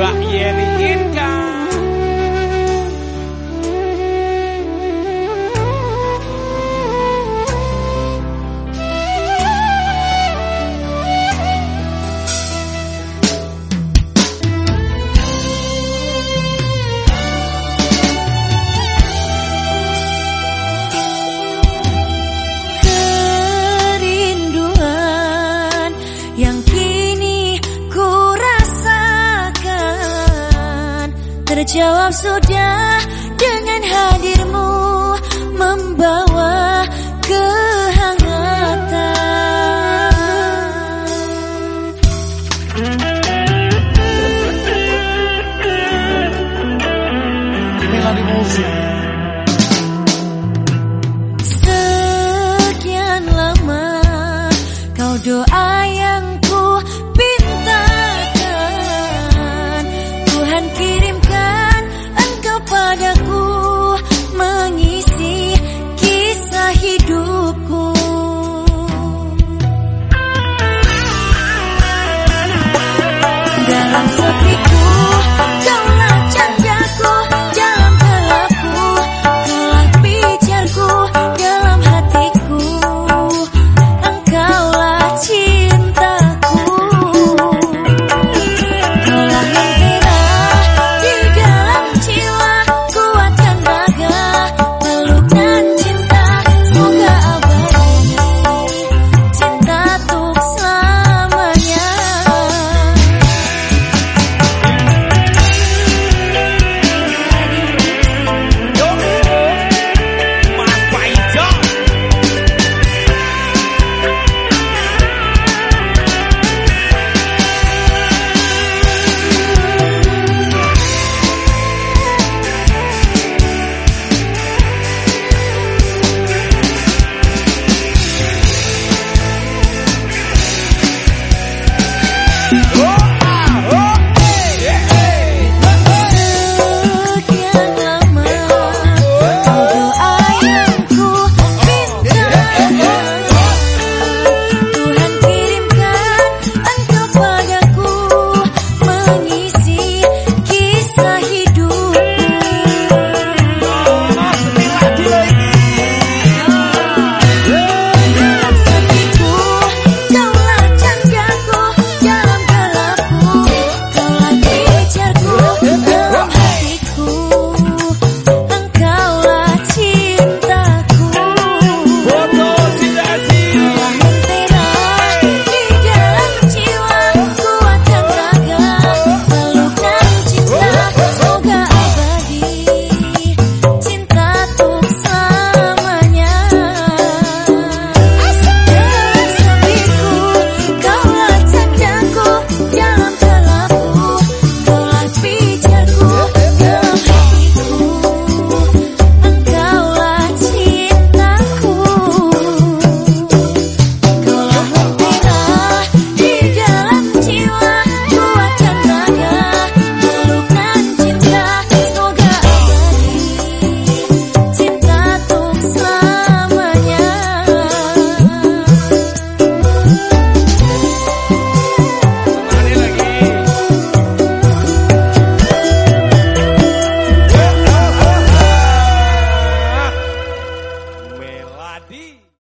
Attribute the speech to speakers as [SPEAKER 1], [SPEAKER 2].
[SPEAKER 1] Mbak Yeni
[SPEAKER 2] Terjawab sudah dengan hadirmu Membawa kehangatan. Sekian lama kau doa
[SPEAKER 1] Oh!